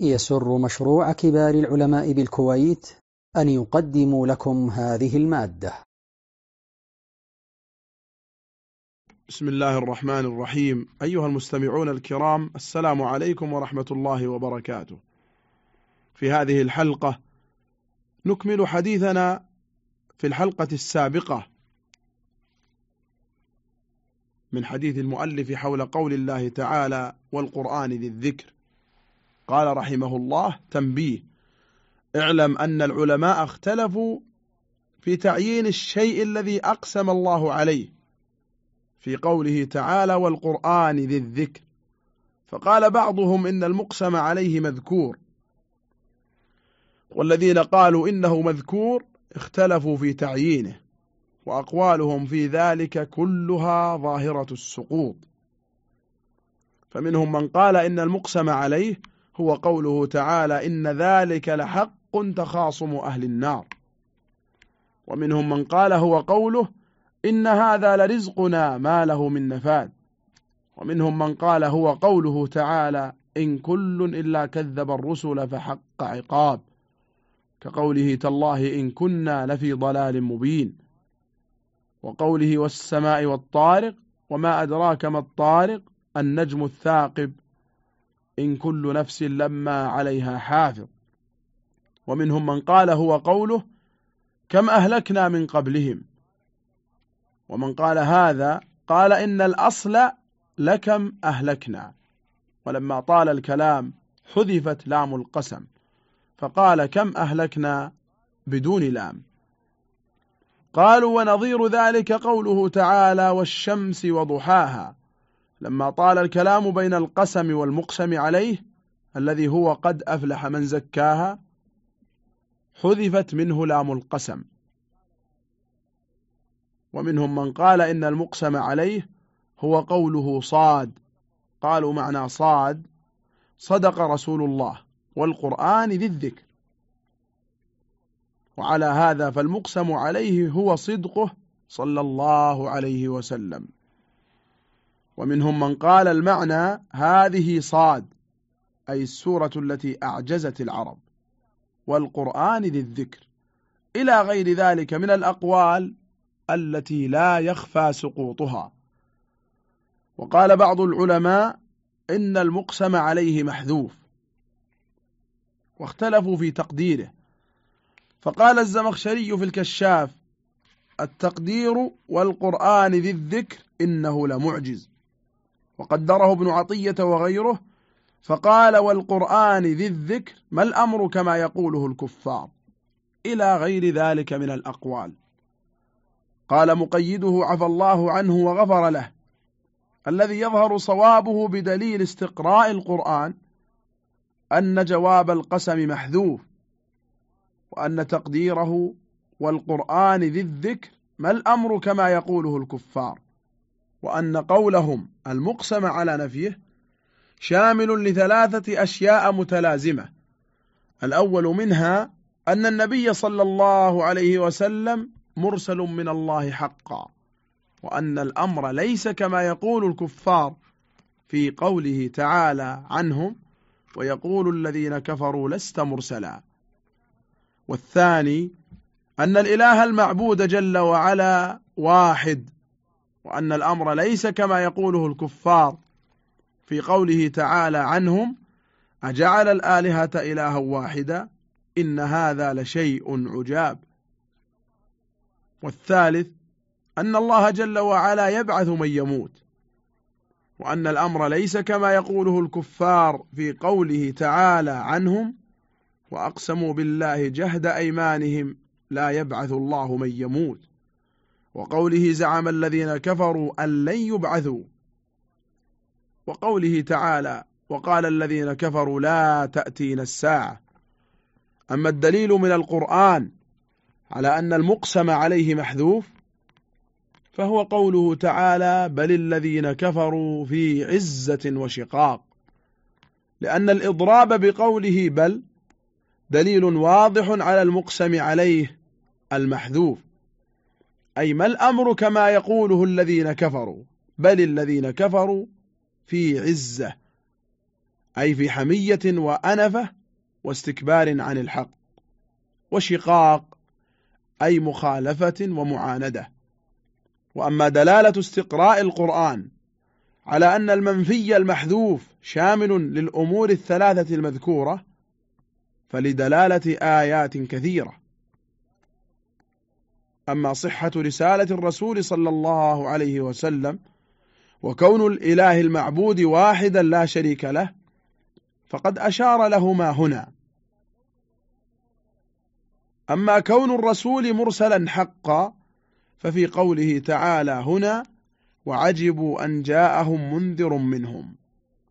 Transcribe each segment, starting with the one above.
يسر مشروع كبار العلماء بالكويت أن يقدم لكم هذه المادة. بسم الله الرحمن الرحيم. أيها المستمعون الكرام السلام عليكم ورحمة الله وبركاته. في هذه الحلقة نكمل حديثنا في الحلقة السابقة من حديث المؤلف حول قول الله تعالى والقرآن ذي الذكر. قال رحمه الله تنبيه. اعلم أن العلماء اختلفوا في تعيين الشيء الذي أقسم الله عليه في قوله تعالى والقرآن ذي الذكر. فقال بعضهم إن المقسم عليه مذكور. والذين قالوا إنه مذكور اختلفوا في تعيينه وأقوالهم في ذلك كلها ظاهرة السقوط. فمنهم من قال إن المقسم عليه هو قوله تعالى إن ذلك لحق تخاصم أهل النار. ومنهم من قال هو قوله إن هذا لرزقنا ما له من نفاد. ومنهم من قال هو قوله تعالى إن كل إلا كذب الرسل فحق عقاب. كقوله تالله إن كنا لفي ضلال مبين. وقوله والسماء والطارق وما أدراك ما الطارق النجم الثاقب. إن كل نفس لما عليها حافظ. ومنهم من قال هو قوله كم أهلكنا من قبلهم. ومن قال هذا قال إن الأصل لكم أهلكنا. ولما طال الكلام حذفت لام القسم. فقال كم أهلكنا بدون لام. قالوا ونظير ذلك قوله تعالى والشمس وضحاها. لما طال الكلام بين القسم والمقسم عليه الذي هو قد أفلح من زكاها حذفت منه لام القسم. ومنهم من قال إن المقسم عليه هو قوله صاد. قالوا معنى صاد صدق رسول الله والقرآن ذي الذكر. وعلى هذا فالمقسم عليه هو صدقه صلى الله عليه وسلم. ومنهم من قال المعنى هذه صاد أي السورة التي أعجزت العرب والقرآن ذي الذكر. إلى غير ذلك من الأقوال التي لا يخفى سقوطها. وقال بعض العلماء إن المقسم عليه محذوف واختلفوا في تقديره. فقال الزمخشري في الكشاف التقدير والقرآن ذي الذكر إنه لمعجز. وقدره ابن عطية وغيره فقال والقرآن ذي الذكر ما الأمر كما يقوله الكفار؟ إلى غير ذلك من الأقوال. قال مقيده عفى الله عنه وغفر له. الذي يظهر صوابه بدليل استقراء القرآن أن جواب القسم محذوف وأن تقديره والقرآن ذي الذكر ما الأمر كما يقوله الكفار؟ وأن قولهم المقسم على نفيه شامل لثلاثة أشياء متلازمة. الأول منها أن النبي صلى الله عليه وسلم مرسل من الله حقا وأن الأمر ليس كما يقول الكفار في قوله تعالى عنهم ويقول الذين كفروا لست مرسلا. والثاني أن الإله المعبود جل وعلا واحد وأن الأمر ليس كما يقوله الكفار في قوله تعالى عنهم أجعل الآلهة إلها واحدا إن هذا لشيء عجاب. والثالث أن الله جل وعلا يبعث من يموت وأن الأمر ليس كما يقوله الكفار في قوله تعالى عنهم وأقسموا بالله جهد أيمانهم لا يبعث الله من يموت. وقوله زعم الذين كفروا أن لن يبعثوا. وقوله تعالى وقال الذين كفروا لا تأتينا الساعة. أما الدليل من القرآن على أن المقسم عليه محذوف فهو قوله تعالى بل الذين كفروا في عزة وشقاق. لأن الإضراب بقوله بل دليل واضح على المقسم عليه المحذوف. أي ما الأمر كما يقوله الذين كفروا بل الذين كفروا في عزة أي في حمية وأنفة واستكبار عن الحق وشقاق أي مخالفة ومعاندة. وأما دلالة استقراء القرآن على أن المنفي المحذوف شامل للأمور الثلاثة المذكورة فلدلالة آيات كثيرة. أما صحة رسالة الرسول صلى الله عليه وسلم وكون الإله المعبود واحدا لا شريك له فقد أشار لهما هنا. أما كون الرسول مرسلا حقا ففي قوله تعالى هنا وعجبوا أن جاءهم منذر منهم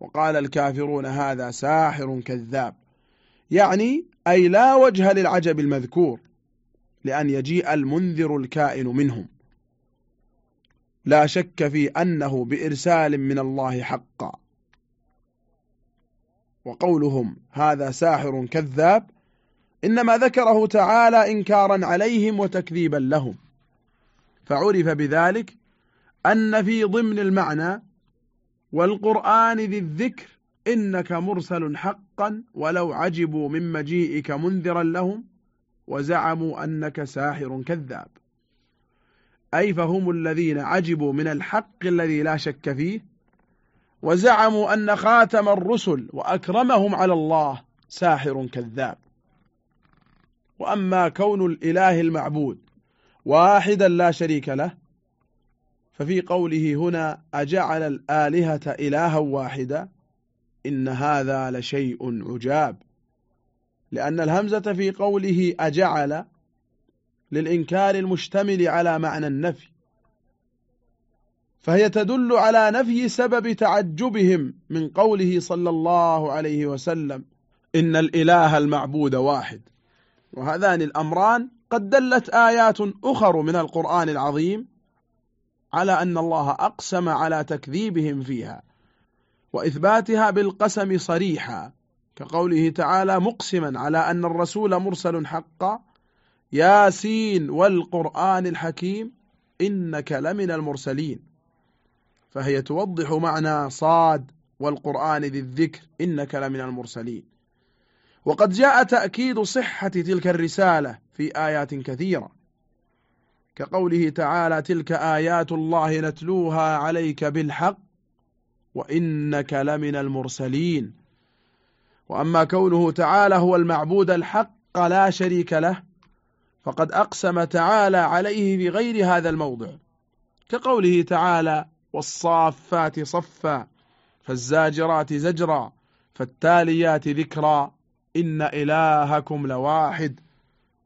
وقال الكافرون هذا ساحر كذاب يعني أي لا وجه للعجب المذكور. لأن يجيء المنذر الكائن منهم. لا شك في أنه بإرسال من الله حقا. وقولهم هذا ساحر كذاب إنما ذكره تعالى إنكارا عليهم وتكذيبا لهم. فعرف بذلك أن في ضمن المعنى والقرآن ذي الذكر إنك مرسل حقا ولو عجبوا من مجيئك منذرا لهم وزعموا أنك ساحر كذاب. أي فهم الذين عجبوا من الحق الذي لا شك فيه؟ وزعموا أن خاتم الرسل وأكرمهم على الله ساحر كذاب. وأما كون الإله المعبود واحدا لا شريك له ففي قوله هنا أجعل الآلهة إلها واحدا إن هذا لشيء عجاب. لأن الهمزة في قوله أجعل للإنكار المشتمل على معنى النفي فهي تدل على نفي سبب تعجبهم من قوله صلى الله عليه وسلم إن الإله المعبود واحد. وهذان الأمران قد دلت آيات أخر من القرآن العظيم على أن الله أقسم على تكذيبهم فيها وإثباتها بالقسم صريحا. كقوله تعالى مقسما على أن الرسول مرسل حقا. ياسين والقرآن الحكيم إنك لمن المرسلين. فهي توضح معنى صاد والقرآن ذي الذكر إنك لمن المرسلين. وقد جاء تأكيد صحة تلك الرسالة في آيات كثيرة. كقوله تعالى تلك آيات الله نتلوها عليك بالحق وإنك لمن المرسلين. وأما كونه تعالى هو المعبود الحق لا شريك له فقد أقسم تعالى عليه في غير هذا الموضع. كقوله تعالى والصافات صفا فالزاجرات زجرا فالتاليات ذكرا إن إلهكم لواحد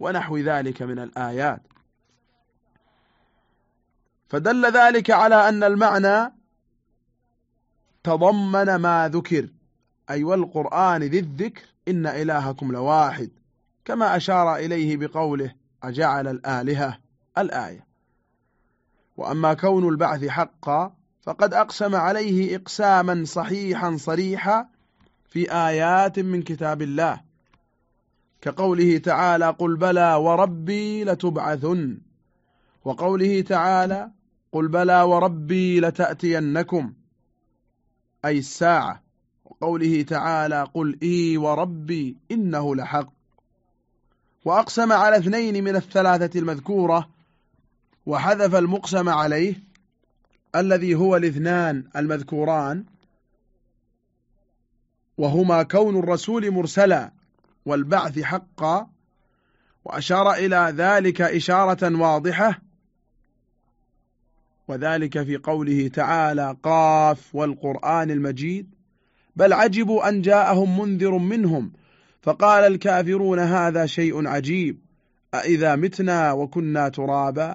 ونحو ذلك من الآيات. فدل ذلك على أن المعنى تضمن ما ذكر. أي والقرآن ذي الذكر إن إلهكم لواحد كما أشار إليه بقوله أجعل الآلهة الآية. وأما كون البعث حقا فقد أقسم عليه إقساما صحيحا صريحا في آيات من كتاب الله كقوله تعالى قل بلى وربي لتبعثن وقوله تعالى قل بلى وربي لتأتينكم أي الساعة وقوله تعالى قل إي وربي إنه لحق. وأقسم على اثنين من الثلاثة المذكورة وحذف المقسم عليه الذي هو الاثنان المذكوران وهما كون الرسول مرسلا والبعث حقا وأشار إلى ذلك إشارة واضحة وذلك في قوله تعالى قاف والقرآن المجيد. بل عجبوا أن جاءهم منذر منهم. فقال الكافرون هذا شيء عجيب. أإذا متنا وكنا ترابا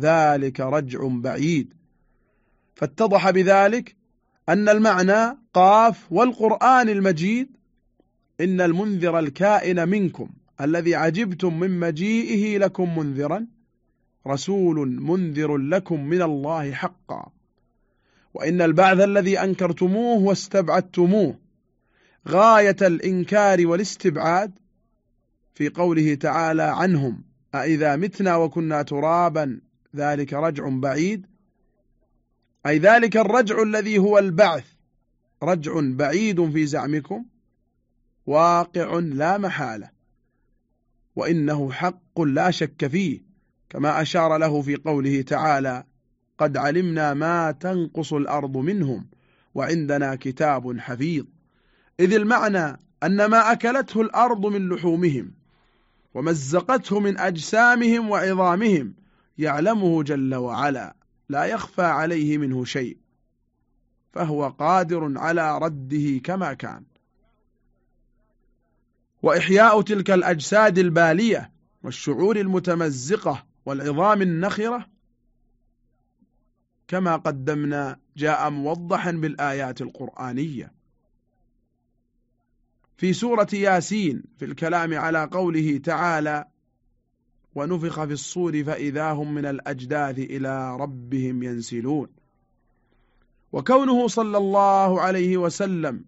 ذلك رجع بعيد. فاتضح بذلك أن المعنى قاف والقرآن المجيد إن المنذر الكائن منكم الذي عجبتم من مجيئه لكم منذرا رسول منذر لكم من الله حقا. وإن البعث الذي أنكرتموه واستبعدتموه غاية الإنكار والاستبعاد في قوله تعالى عنهم أئذا متنا وكنا ترابا ذلك رجع بعيد أي ذلك الرجع الذي هو البعث رجع بعيد في زعمكم واقع لا محالة وإنه حق لا شك فيه كما أشار له في قوله تعالى قد علمنا ما تنقص الأرض منهم وعندنا كتاب حفيظ. إذ المعنى أن ما أكلته الأرض من لحومهم ومزقته من أجسامهم وعظامهم يعلمه جل وعلا لا يخفى عليه منه شيء فهو قادر على رده كما كان. وإحياء تلك الأجساد البالية والشعور المتمزقة والعظام النخرة كما قدمنا جاء موضحا بالآيات القرآنية. في سورة ياسين في الكلام على قوله تعالى ونفخ في الصور فإذا هم من الأجداث إلى ربهم ينسلون وكونه صلى الله عليه وسلم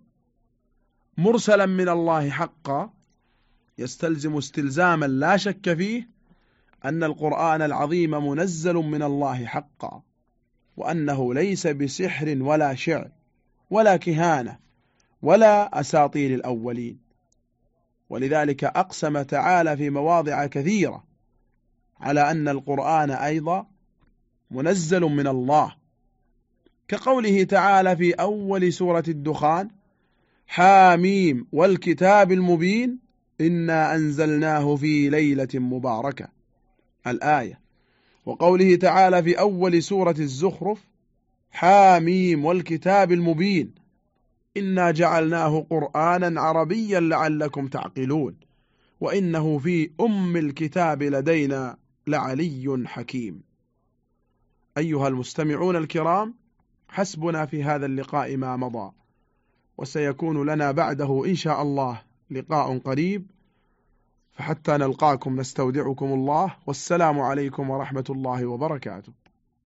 مرسلا من الله حقا يستلزم استلزاما لا شك فيه أن القرآن العظيم منزل من الله حقا. وأنه ليس بسحر ولا شعر ولا كهانة ولا أساطير الأولين. ولذلك أقسم تعالى في مواضع كثيرة على أن القرآن أيضا منزل من الله. كقوله تعالى في أول سورة الدخان حاميم والكتاب المبين إنا أنزلناه في ليلة مباركة. الآية وقوله تعالى في أول سورة الزخرف حاميم والكتاب المبين. إنا جعلناه قرآنا عربيا لعلكم تعقلون وإنه في أم الكتاب لدينا لعلي حكيم. أيها المستمعون الكرام حسبنا في هذا اللقاء ما مضى وسيكون لنا بعده إن شاء الله لقاء قريب. فحتى نلقاكم نستودعكم الله والسلام عليكم ورحمة الله وبركاته.